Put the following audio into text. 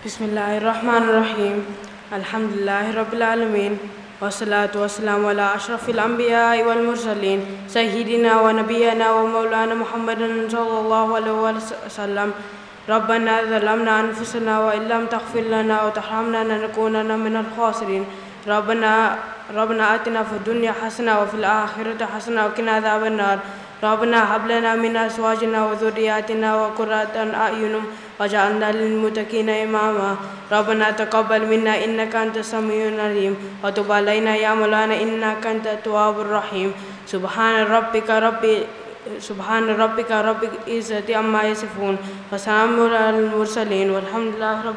بسم الله الرحمن الرحيم الحمد لله رب العالمين والصلاة والسلام على أشرف الأنبياء والمرسلين سيدنا ونبينا ومولانا محمد صلى الله عليه وسلم ربنا ظلمنا أنفسنا وإن لم تغفر لنا وترحمنا لنكونن من الخاسرين ربنا ربنا آتنا في الدنيا حسنة وفي الآخرة حسنة وقنا عذاب النار. ربنا هب لنا من أزواجنا وذرياتنا وقرة أعين وجعلنا للمتقين إماما. ربنا تقبل منا إنك أنت السميع العليم. وتب علينا يا مولانا إنك أنت التواب الرحيم. سبحان ربك رب سبحان ربك رب العزة عما يصفون. وسلام على المرسلين. والحمد لله رب